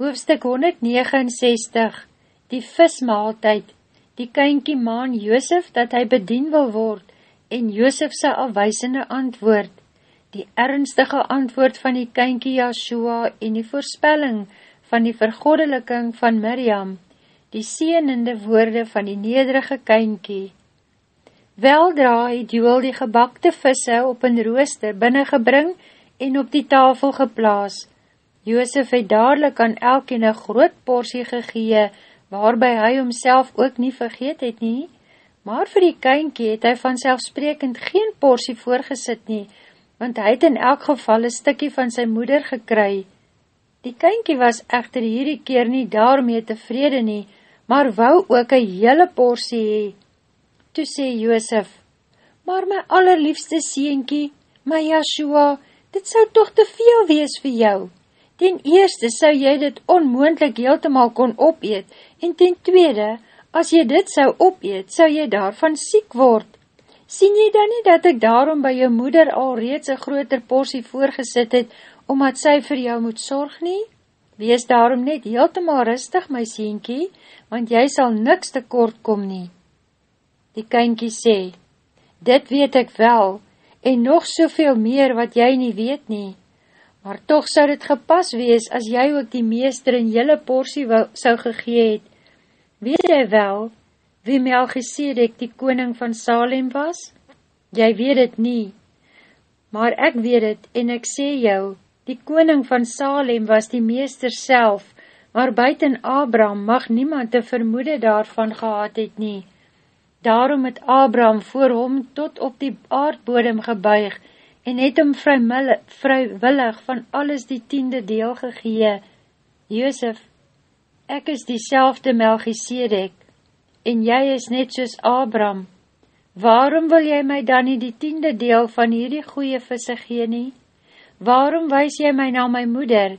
Hoofstuk 169 Die vismaaltijd. Die kynkie maan Joosef dat hy bedien wil word en Joosef sy afwysende antwoord. Die ernstige antwoord van die kynkie Joshua en die voorspelling van die vergodeliking van Miriam Die sienende woorde van die nederige kynkie Weldra het Joel die gebakte visse op een rooster binnengebring en op die tafel geplaas. Joosef het dadelijk aan elkeen een groot porsie gegee, waarby hy homself ook nie vergeet het nie, maar vir die kynkie het hy vanselfsprekend geen porsie voorgesit nie, want hy het in elk geval een stikkie van sy moeder gekry. Die kynkie was echter hierdie keer nie daarmee tevrede nie, maar wou ook een hele porsie hee. Toe sê Joosef, maar my allerliefste sienkie, my Yahshua, dit sou toch te veel wees vir jou. Ten eerste sou jy dit onmoendlik heeltemaal kon opeet, en ten tweede, as jy dit sou opeet, sou jy daarvan siek word. Sien jy dan nie dat ek daarom by jou moeder al reeds een groter porsie voorgesit het, omdat sy vir jou moet sorg nie? Wees daarom net heeltemaal rustig, my sienkie, want jy sal niks te kort kom nie. Die kynkie sê, dit weet ek wel, en nog soveel meer wat jy nie weet nie. Maar toch sou dit gepas wees as jy ook die meester in jylle porsie wou, sou gegee het. Weet jy wel, wie Melchizedek die koning van Salem was? Jy weet het nie. Maar ek weet het en ek sê jou, die koning van Salem was die meester self, maar buiten Abraham mag niemand te vermoede daarvan gehad het nie. Daarom het Abraham voor hom tot op die aardbodem gebuig en het hom vrywillig van alles die tiende deel gegee. Joosef, ek is die selfde Melchisedek en jy is net soos Abraham. Waarom wil jy my dan nie die tiende deel van hierdie goeie visse gee nie? Waarom wys jy my na my moeder?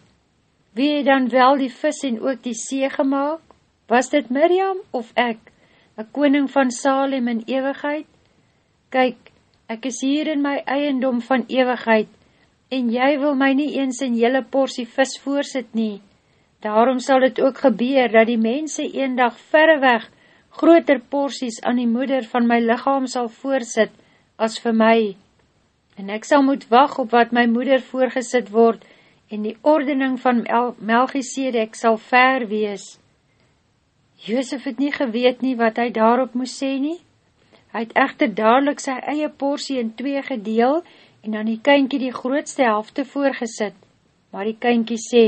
Wie het dan wel die vis en ook die see gemaakt? Was dit Miriam of ek? een koning van Salem in ewigheid? Kyk, ek is hier in my eiendom van ewigheid, en jy wil my nie eens in jylle porsie vis voorsit nie. Daarom sal het ook gebeur, dat die mense een dag verreweg groter porsies aan die moeder van my lichaam sal voorsit, as vir my. En ek sal moet wacht op wat my moeder voorgesit word, en die ordening van Mel Melchisedek sal ver wees. Joosef het nie geweet nie wat hy daarop moes sê nie. Hy het echter dadelijk sy eie porsie in twee gedeel en dan die kynkie die grootste helfte voorgesit. Maar die kynkie sê,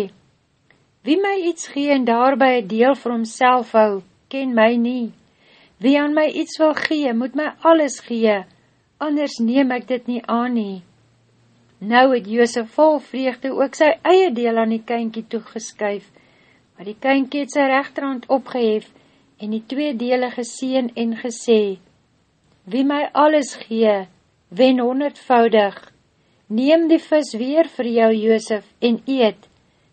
Wie my iets gee en daarby een deel vir homself hou, ken my nie. Wie aan my iets wil gee, moet my alles gee, anders neem ek dit nie aan nie. Nou het Joosef vol vreugde ook sy eie deel aan die kynkie toegeskuif, maar die kynkie het sy rechterhand opgehef en die twee dele geseen en gesê, Wie my alles gee, wen honderdvoudig, neem die vis weer vir jou, Joosef, en eet,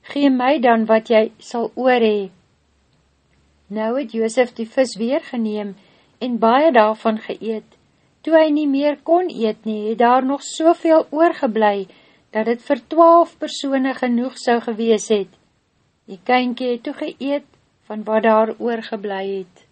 gee my dan wat jy sal oor hee. Nou het Joosef die vis weer geneem en baie daarvan geëet. Toe hy nie meer kon eet nie, het daar nog soveel oorgeblij, dat het vir twaalf persone genoeg sou gewees het. Die kynkie het toe geëet van wat daar oorgeblij het.